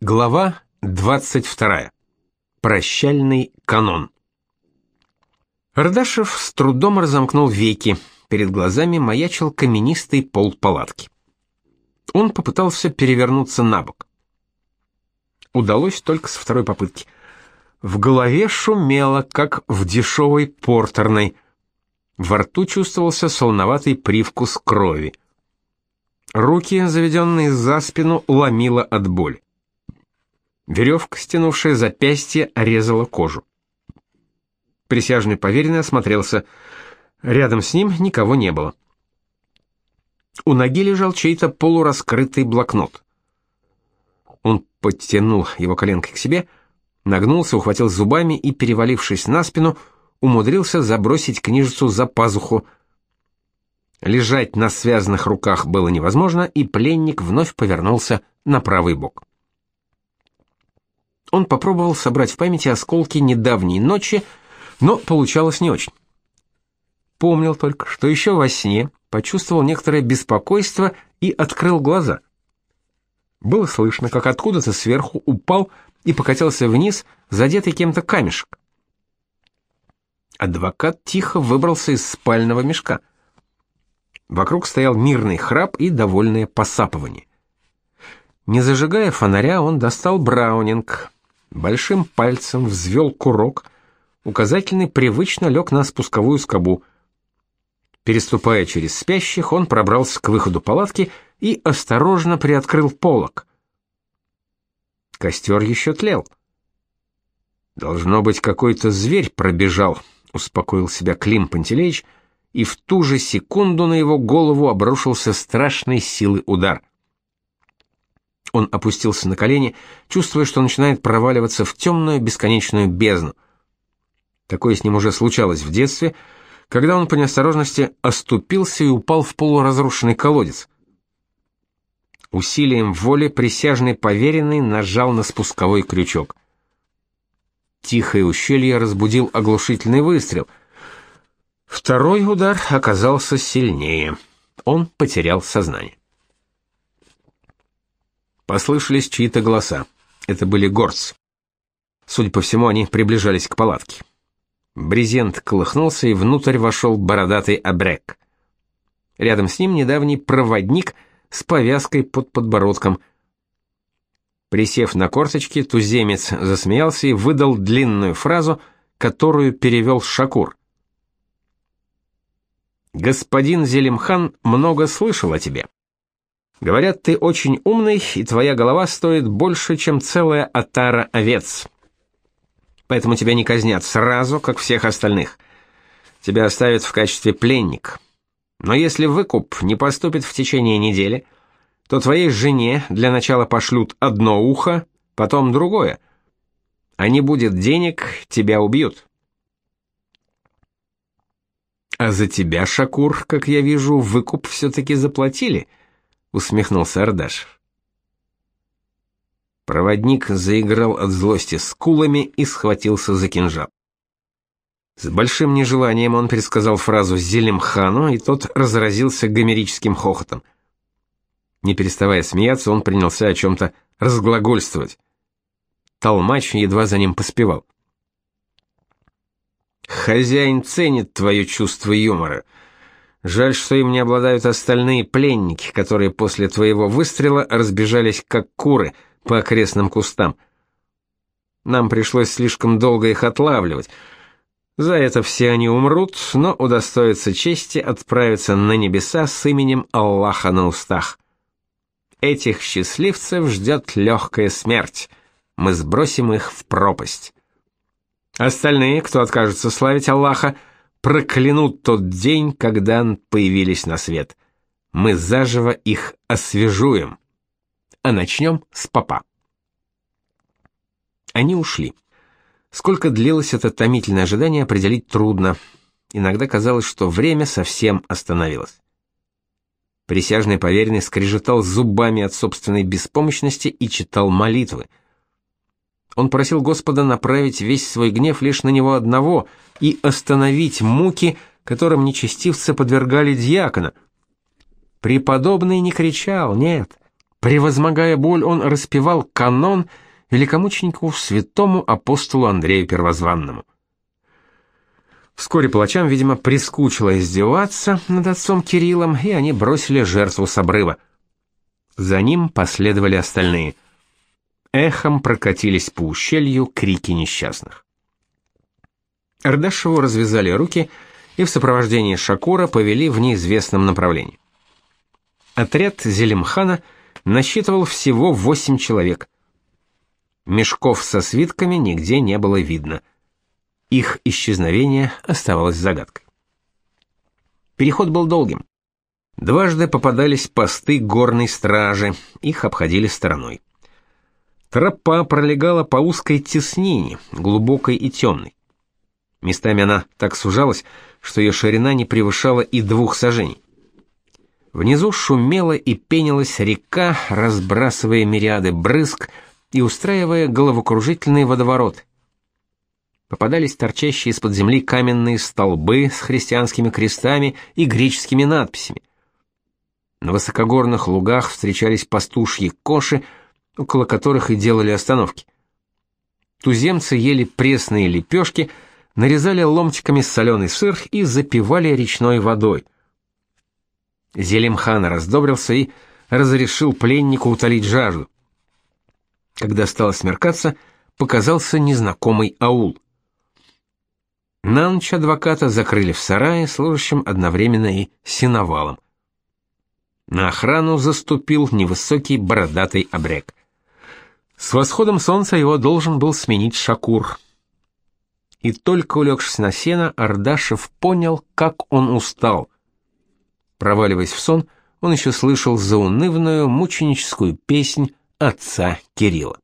Глава 22. Прощальный канон. Ардашев с трудом разомкнул веки. Перед глазами маячил каменистый пол палатки. Он попытался перевернуться на бок. Удалось только со второй попытки. В голове шумело, как в дешевой портерной. Во рту чувствовался солоноватый привкус крови. Руки, заведенные за спину, ломило от боли. Веревка, стянувшая запястье, резала кожу. Присяжный поверенный осмотрелся. Рядом с ним никого не было. У ноги лежал чей-то полураскрытый блокнот. Он подтянул его коленкой к себе, нагнулся, ухватил зубами и, перевалившись на спину, умудрился забросить книжицу за пазуху. Лежать на связанных руках было невозможно, и пленник вновь повернулся на правый бок. Он попробовал собрать в памяти осколки недавней ночи, но получалось не очень. Помнил только, что еще во сне почувствовал некоторое беспокойство и открыл глаза. Было слышно, как откуда-то сверху упал и покатился вниз, задетый кем-то камешек. Адвокат тихо выбрался из спального мешка. Вокруг стоял мирный храп и довольное посапывание. Не зажигая фонаря, он достал браунинг, большим пальцем взвел курок, указательный привычно лег на спусковую скобу. Переступая через спящих, он пробрался к выходу палатки и осторожно приоткрыл полог. Костер еще тлел. Должно быть, какой-то зверь пробежал, успокоил себя Клим Пантелеич, и в ту же секунду на его голову обрушился страшной силы удар. Он опустился на колени, чувствуя, что начинает проваливаться в темную бесконечную бездну. Такое с ним уже случалось в детстве, когда он по неосторожности оступился и упал в полуразрушенный колодец. Усилием воли присяжный поверенный нажал на спусковой крючок. Тихое ущелье разбудил оглушительный выстрел. Второй удар оказался сильнее. Он потерял сознание. Послышались чьи-то голоса. Это были горцы. Судя по всему, они приближались к палатке. Брезент колыхнулся, и внутрь вошел бородатый обрек. Рядом с ним недавний проводник с повязкой под подбородком. Присев на корточки, туземец засмеялся и выдал длинную фразу, которую перевел Шакур. «Господин Зелимхан много слышал о тебе. Говорят, ты очень умный, и твоя голова стоит больше, чем целая отара овец. Поэтому тебя не казнят сразу, как всех остальных. Тебя оставят в качестве пленника. Но если выкуп не поступит в течение недели, то твоей жене для начала пошлют одно ухо, потом другое. А не будет денег, тебя убьют. А за тебя, Шакур, как я вижу, выкуп все-таки заплатили — усмехнулся Ардашев. Проводник заиграл от злости скулами и схватился за кинжал. С большим нежеланием он пересказал фразу Зелимхану, и тот разразился гомерическим хохотом. Не переставая смеяться, он принялся о чем-то разглагольствовать. Толмач едва за ним поспевал. «Хозяин ценит твое чувство юмора», Жаль, что им не обладают остальные пленники, которые после твоего выстрела разбежались как куры по окрестным кустам. Нам пришлось слишком долго их отлавливать. За это все они умрут, но удостоятся чести отправиться на небеса с именем Аллаха на устах. Этих счастливцев ждет легкая смерть. Мы сбросим их в пропасть. Остальные, кто откажется славить Аллаха, — проклянут тот день, когда появились на свет. Мы заживо их освежуем. А начнем с папа. Они ушли. Сколько длилось это томительное ожидание, определить трудно. Иногда казалось, что время совсем остановилось. Присяжный поверенный скрежетал зубами от собственной беспомощности и читал молитвы — он просил Господа направить весь свой гнев лишь на него одного и остановить муки, которым нечестивцы подвергали диакона. Преподобный не кричал, нет. Превозмогая боль, он распевал канон великомученику святому апостолу Андрею Первозванному. Вскоре палачам, видимо, прискучило издеваться над отцом Кириллом, и они бросили жертву с обрыва. За ним последовали остальные. Эхом прокатились по ущелью крики несчастных. Ардашеву развязали руки и в сопровождении Шакура повели в неизвестном направлении. Отряд Зелимхана насчитывал всего восемь человек. Мешков со свитками нигде не было видно. Их исчезновение оставалось загадкой. Переход был долгим. Дважды попадались посты горной стражи, их обходили стороной. Тропа пролегала по узкой теснине, глубокой и темной. Местами она так сужалась, что ее ширина не превышала и двух сажений. Внизу шумела и пенилась река, разбрасывая мириады брызг и устраивая головокружительные водовороты. Попадались торчащие из-под земли каменные столбы с христианскими крестами и греческими надписями. На высокогорных лугах встречались пастушьи коши, около которых и делали остановки. Туземцы ели пресные лепешки, нарезали ломтиками соленый сыр и запивали речной водой. Зелимхан раздобрился и разрешил пленнику утолить жажду. Когда стало смеркаться, показался незнакомый аул. На ночь адвоката закрыли в сарае, служащем одновременно и сеновалом. На охрану заступил невысокий бородатый обрек. С восходом солнца его должен был сменить Шакур. И только улегшись на сено, Ардашев понял, как он устал. Проваливаясь в сон, он еще слышал заунывную мученическую песнь отца Кирилла.